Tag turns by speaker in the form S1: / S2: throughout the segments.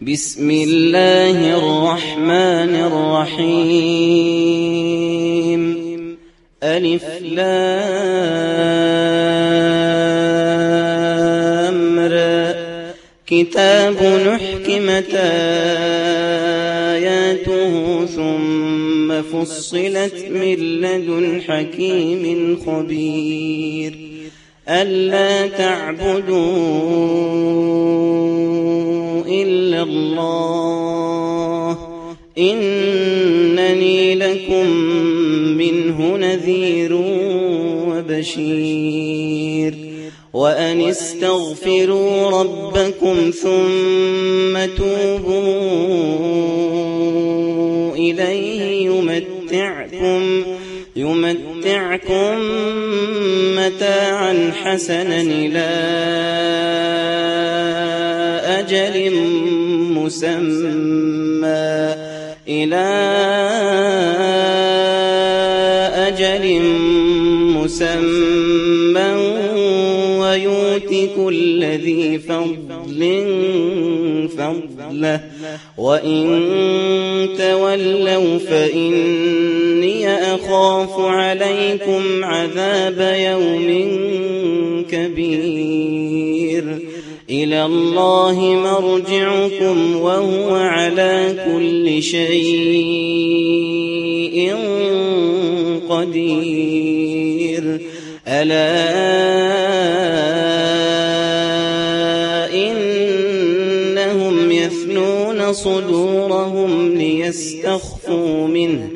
S1: بسم الله الرحمن الرحيم. ألف لامر كتاب نحكمت آياته ثم فصلت من لدن حكيم خبير. ألا تعبدوا إلا الله. إنني لكم منه نذير وبشير. وأن استغفروا ربكم ثم توبوا إليه يمتعكم يمتعكم متاعا حسنا إلى أجل مسمى إلى أجل مسمى ويؤت كل ذي فضل فضله. وإن تولوا فإني أخاف عليكم عذاب يوم كبير. إلى الله مرجعكم وهو على كل شيء قدير. ألا إنهم يثنون صدورهم ليستخفوا منه.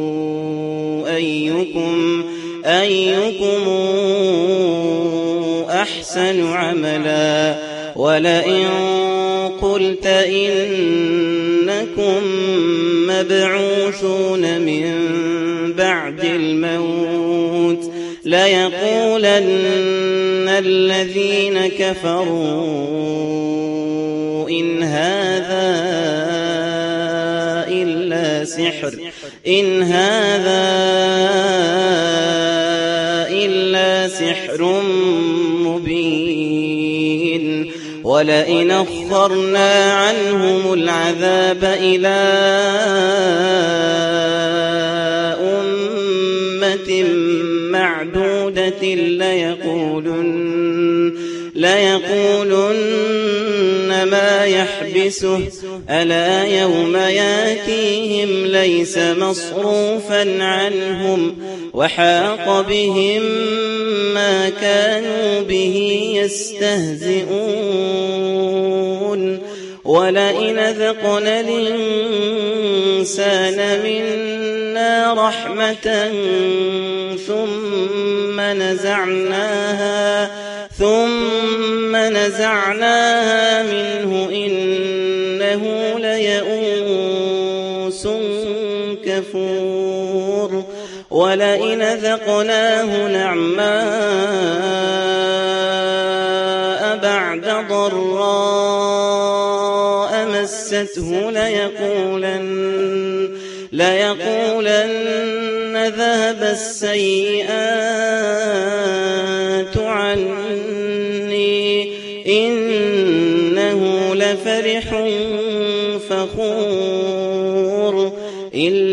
S1: أيكم أيكم أحسن عملا. ولئن قلت إنكم مبعوثون من بعد الموت ليقولن الذين كفروا إن هذا إلا سحر إن هذا ولئن أخرنا عنهم العذاب إلى أمة معدودة ليقولن ليقولن ما يحبسه. ألا يوم يأتيهم ليس مصروفا عنهم وحاق بهم ما كانوا به يستهزئون. ولئن ذقنا الإنسان منا رحمة ثم نزعناها ثم نزعناها منه إنه ليئوس كفور. ولئن ذقناه نعماء بعد ضراء مسته ليقولن ليقولن ذهب السيئات عني. إنه لفرح فخور.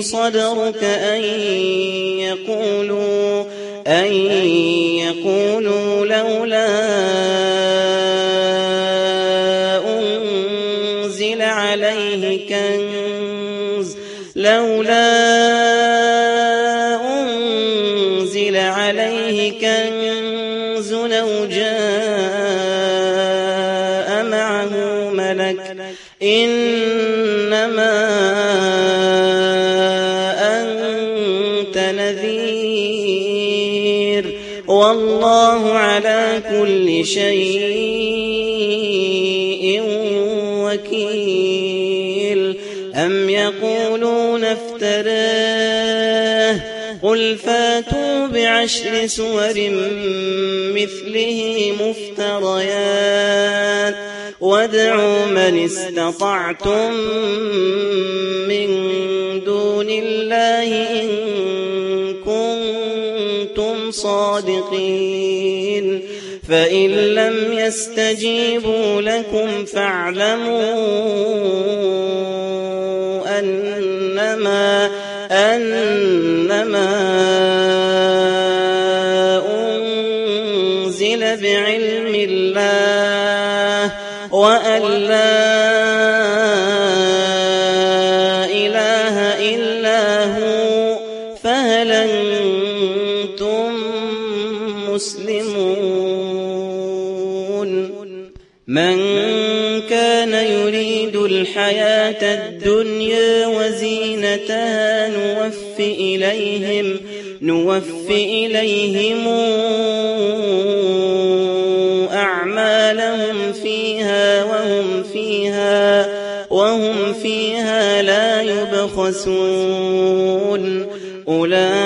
S1: صدرك أن على كل شيء وكيل. أم يقولون افتراه. قل فاتوا بعشر سور مثله مفتريات. وادعوا من استطعتم من دون الله إن كنتم صادقين. فإن لم يستجيبوا لكم فاعلموا أنما أنما أنزل بعلم الله وأن لا إليهم نوف إليهم أعمالهم فيها وهم فيها وهم فيها لا يبخسون. أولئك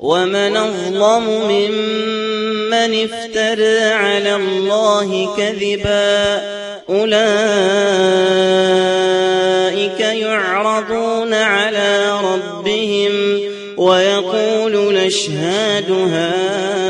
S1: ومن أظلم ممن افترى على الله كذبا أولئك يعرضون على ربهم ويقول نشهاد هؤلاء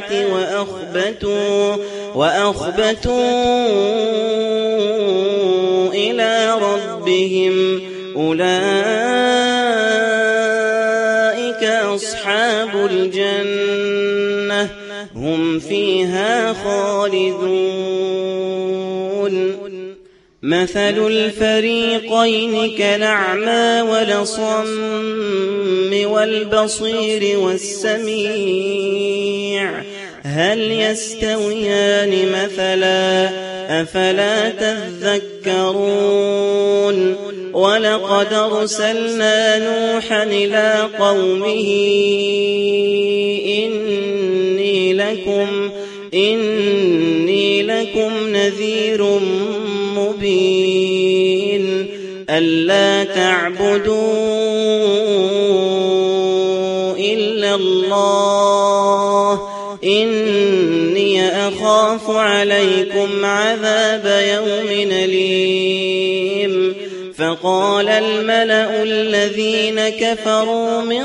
S1: الصالحات وأخبتوا وأخبتوا إلى ربهم أولئك أصحاب الجنة هم فيها خالدون مثل الفريقين كالأعمى والصم والبصير والسميع هل يستويان مثلا أفلا تذكرون ولقد أرسلنا نوحا إلى قومه إني لكم إني لكم نذير مبين ألا تعبدوا إلا الله. إني أخاف عليكم عذاب يوم أليم. فقال الملأ الذين كفروا من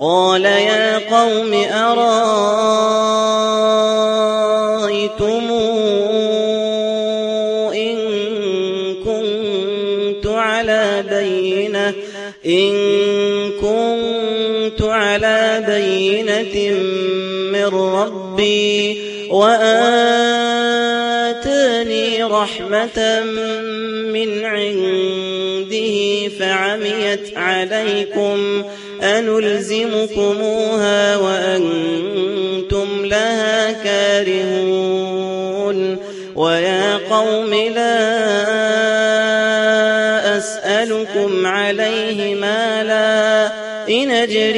S1: قال يا قوم أرأيتم إن كنت على بينة؟ إن كنت على بينة من ربي وآتاني رحمة من عنده فعميت عليكم أنلزمكموها وأنتم لها كارهون ويا قوم لا أسألكم عليه مالا إن أجري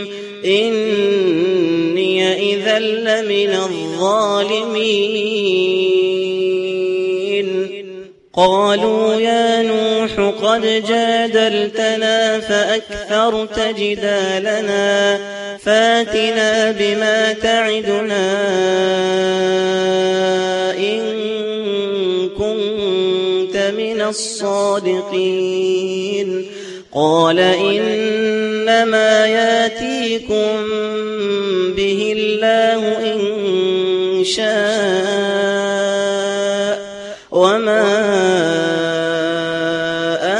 S1: إني إذا لمن الظالمين. قالوا يا نوح قد جادلتنا فأكثرت جدالنا. فاتنا بما تعدنا إن كنت من الصادقين. قال إنما ياتيكم الله إن شاء وما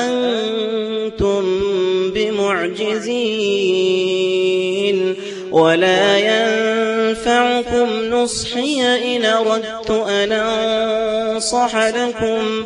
S1: أنتم بمعجزين ولا ينفعكم نصحي إن أردت أن أنصح لكم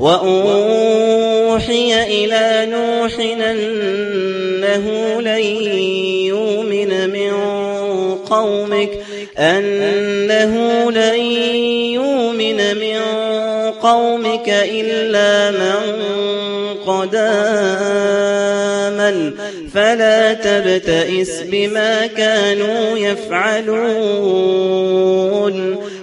S1: وأوحي إلى نوح أنه لن يؤمن من قومك أنه لن يؤمن من قومك إلا من قد آمن. فلا تبتئس بما كانوا يفعلون.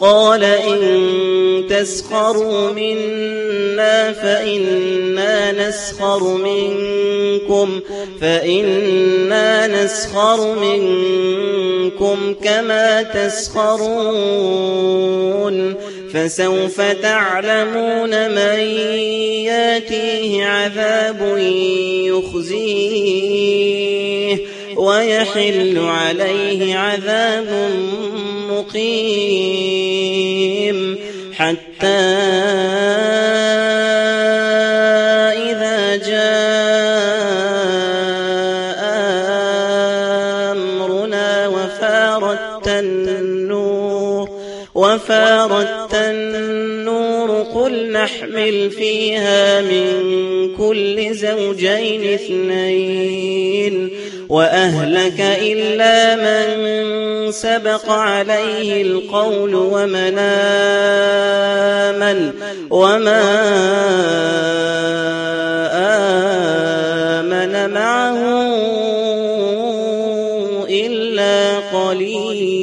S1: قال إن تسخروا منا فإنا نسخر منكم فإنا نسخر منكم كما تسخرون. فسوف تعلمون من ياتيه عذاب يخزيه. ويحل عليه عذاب مقيم. حتى إذا جاء أمرنا وفارت النور وفارت النور قل نحمل فيها من كل زوجين اثنين. وأهلك إلا من سبق عليه القول ومن آمن وما آمن معه إلا قليل.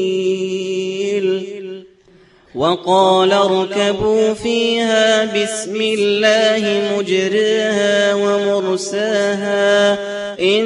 S1: وقال اركبوا فيها بسم الله مجرها ومرساها إن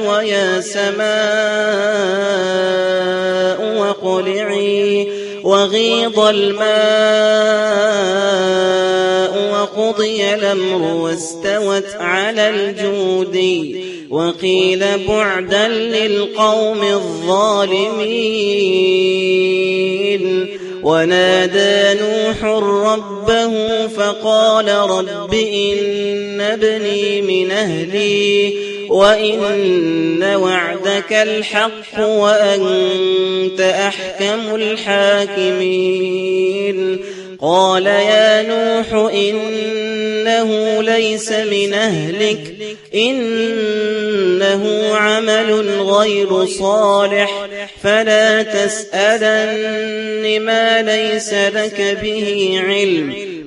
S1: ويا سماء وقلعي وغيض الماء وقضي الأمر واستوت على الجود وقيل بعدا للقوم الظالمين ونادى نوح ربه فقال رب إن ابني من أهلي وإن وعدك الحق وأنت أحكم الحاكمين قال يا نوح إنه ليس من أهلك إنه عمل غير صالح فلا تسألن ما ليس لك به علم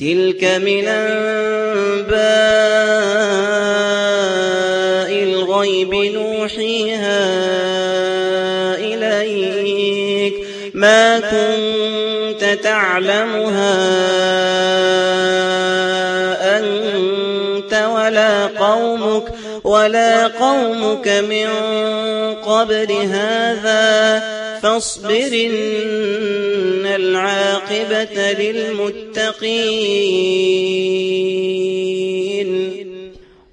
S1: تلك من أنباء الغيب نوحيها إليك. ما كنت تعلمها أنت ولا قومك ولا قومك من قبل هذا. فاصبر إن العاقبة للمتقين.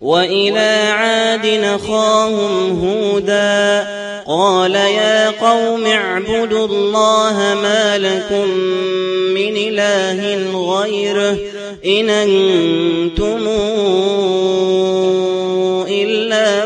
S1: وإلى عاد نخاهم هودا قال يا قوم اعبدوا الله ما لكم من إله غيره إن أنتم إلا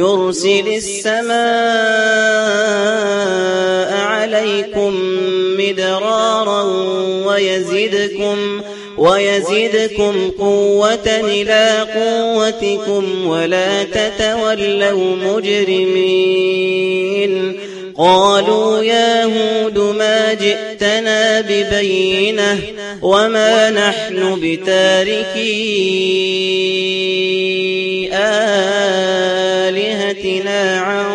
S1: يرسل السماء عليكم مدرارا ويزدكم ويزدكم قوة إلى قوتكم ولا تتولوا مجرمين قالوا يا هود ما جئتنا ببينة وما نحن بتاركي عن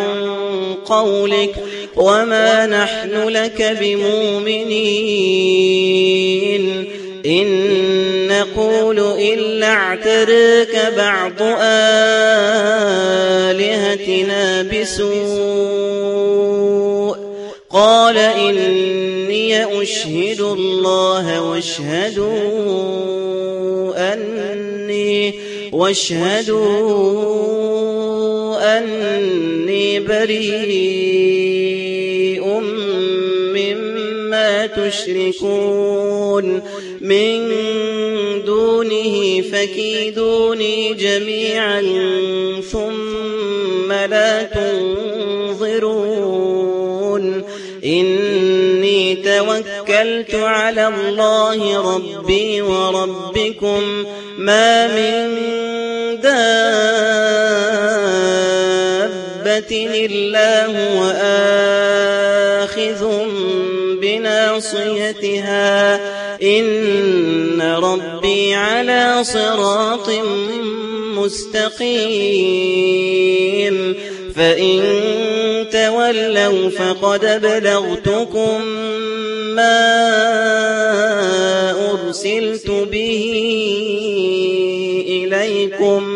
S1: قولك وما نحن لك بمؤمنين. إن نقول إلا اعترك بعض آلهتنا بسوء. قال إني أشهد الله واشهدوا أني واشهدوا أني بريء مما تشركون من دونه فكيدوني جميعا ثم لا تنظرون. إني توكلت على الله ربي وربكم. ما من دابة إلا هو آخذ بناصيتها. إن ربي على صراط مستقيم. فإن تولوا فقد بلغتكم ما أرسلت به إليكم.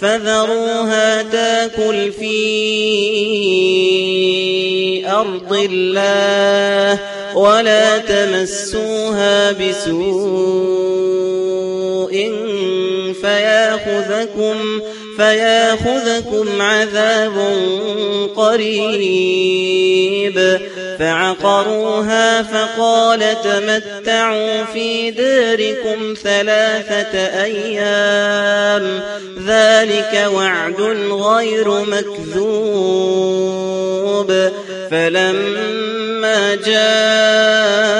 S1: فذروها تاكل في أرض الله ولا تمسوها بسوء فياخذكم فياخذكم عذاب قريب. فعقروها فقال تمتعوا في داركم ثلاثة أيام. ذلك وعد غير مكذوب. فلما جاء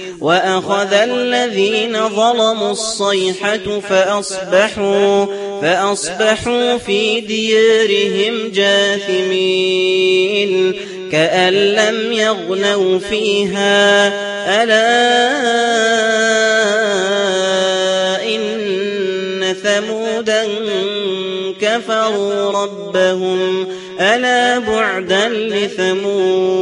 S1: وأخذ الذين ظلموا الصيحة فأصبحوا فأصبحوا في ديارهم جاثمين. كأن لم يغنوا فيها. ألا إن ثمودا كفروا ربهم. ألا بعدا لثمود.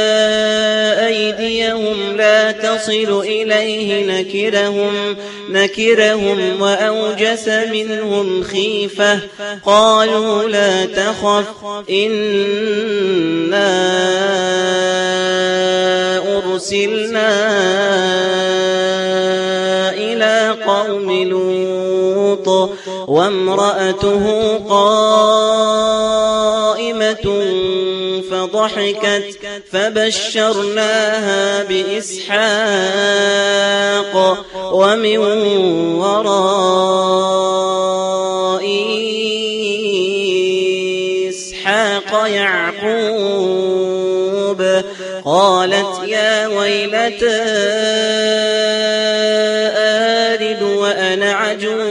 S1: تصل إليه نكرهم نكرهم وأوجس منهم خيفة. قالوا لا تخف إنا أرسلنا إلى قوم لوط وامرأته قائمة فضحكت فبشرناها بإسحاق ومن وراء إسحاق يعقوب قالت يا ويلتى آلد وأنا عجوز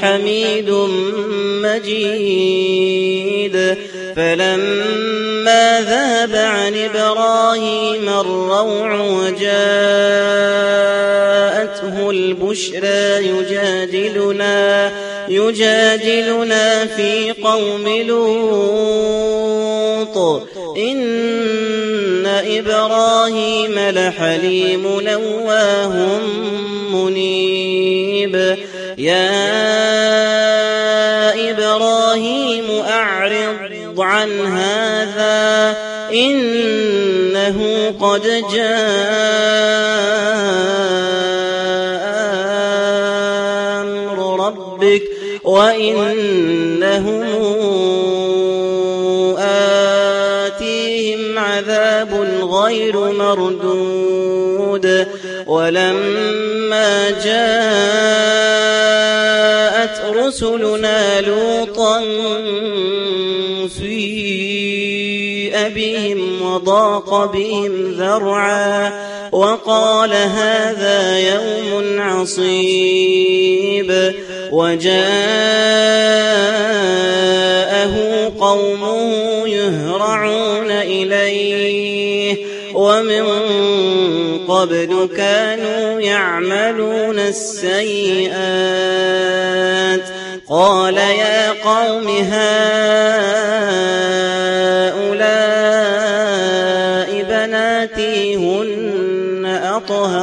S1: حميد مجيد فلما ذهب عن إبراهيم الروع وجاءته البشرى يجادلنا يجادلنا في قوم لوط. إن إبراهيم لحليم نواه منيب. يا عن هذا إنه قد جاء أمر ربك وإنهم آتيهم عذاب غير مردود ولما جاءت رسلنا لوطا بهم وضاق بهم ذرعا وقال هذا يوم عصيب وجاءه قومه يهرعون إليه ومن قبل كانوا يعملون السيئات قال يا قوم هؤلاء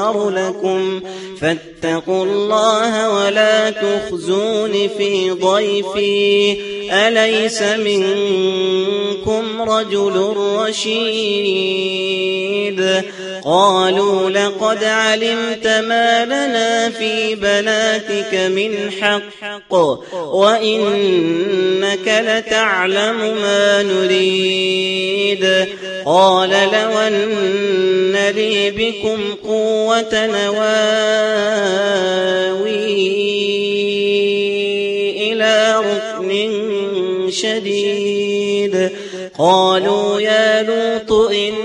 S1: أطهر لكم. فاتقوا الله ولا تخزون في ضيفي. أليس منكم رجل رشيد؟ قالوا لقد علمت ما لنا في بناتك من حق وإنك لتعلم ما نريد. قال لو أن لي بكم قوة نواوي إلى ركن شديد. قالوا يا لوط إنا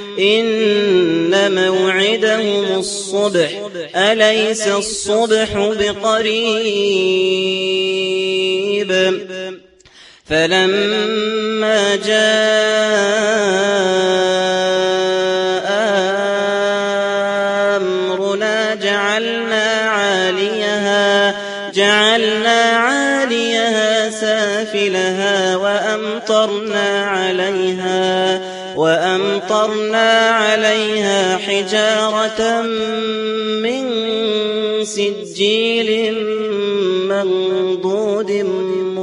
S1: إن موعدهم الصبح. أليس الصبح بقريب؟ فلما جاء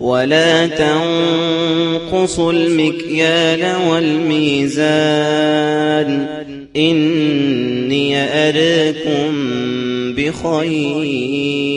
S1: ولا تنقصوا المكيال والميزان. إني أراكم بخير.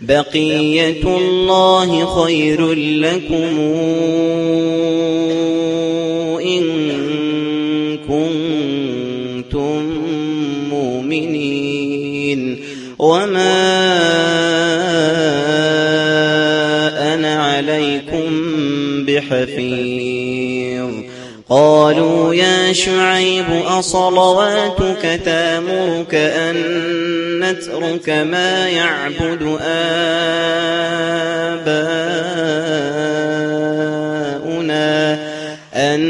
S1: بقية الله خير لكم إن كنتم مؤمنين. وما أنا عليكم بحفيظ. قالوا يا شعيب أصلواتك تامرك أن نترك ما يعبد آباؤنا. أن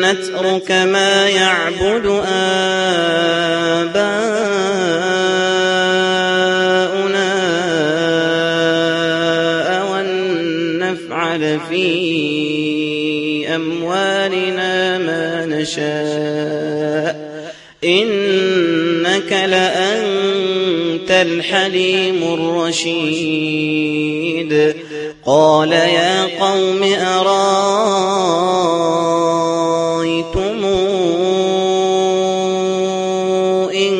S1: نترك ما يعبد آباؤنا أو أن نفعل في أموالنا ما نشاء. إنك لأنت الحليم الرشيد. قال يا قوم أرأيتم إن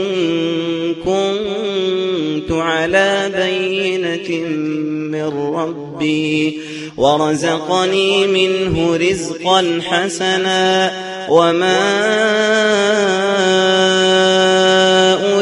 S1: كنت على بينة من ربي ورزقني منه رزقا حسنا وما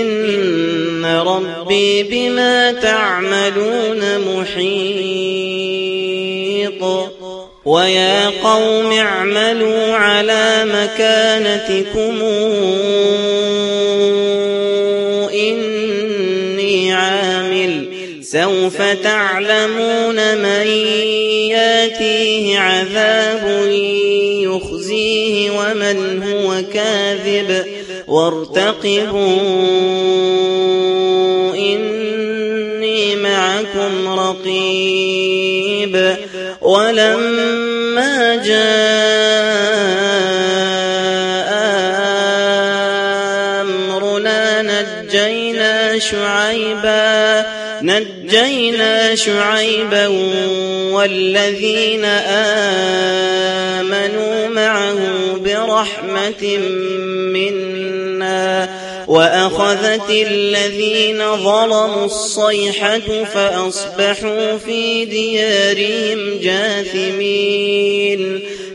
S1: إن ربي بما تعملون محيط. ويا قوم اعملوا على مكانتكم. إني عامل. سوف تعلمون من ياتيه عذاب يخزيه ومن هو كاذب. وارتقبوا إني معكم رقيب ولما جاء أمرنا نجينا شعيبا نجينا شعيبا والذين آمنوا معه برحمة منا. وأخذت الذين ظلموا الصيحة فأصبحوا في ديارهم جاثمين.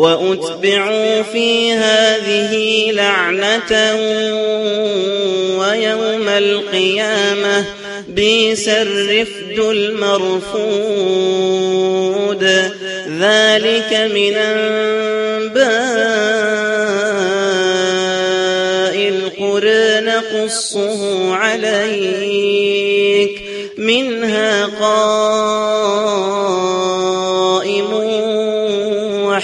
S1: وأتبعوا في هذه لعنة ويوم القيامة بئس الرفد المرفود ذلك من أنباء القرى نقصه عليك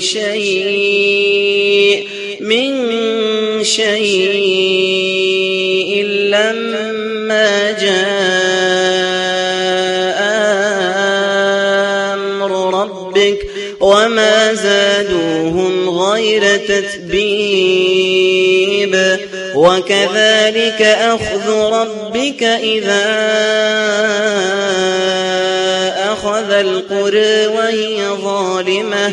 S1: شيء من شيء لما جاء أمر ربك وما زادوهم غير تتبيب. وكذلك أخذ ربك إذا أخذ القرى وهي ظالمة.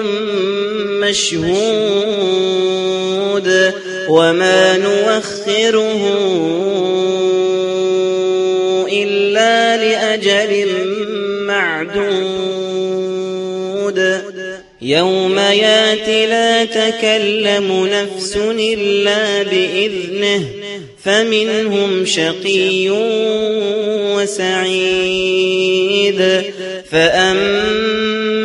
S1: مشهود وما نوخره إلا لأجل معدود. يوم ياتي لا تكلم نفس إلا بإذنه فمنهم شقي وسعيد. فأما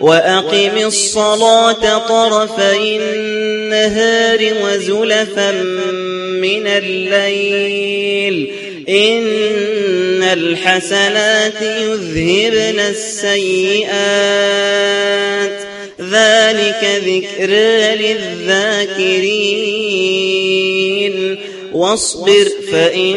S1: وأقم الصلاة طرفي النهار وزلفا من الليل. إن الحسنات يذهبن السيئات. ذلك ذكرى للذاكرين. واصبر فإن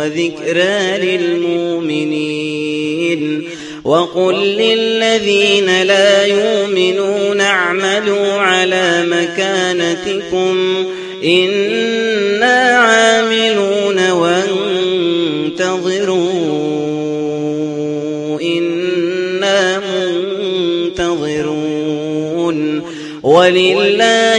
S1: وذكرى للمؤمنين. وقل للذين لا يؤمنون اعملوا على مكانتكم إنا عاملون وانتظروا إنا منتظرون. ولله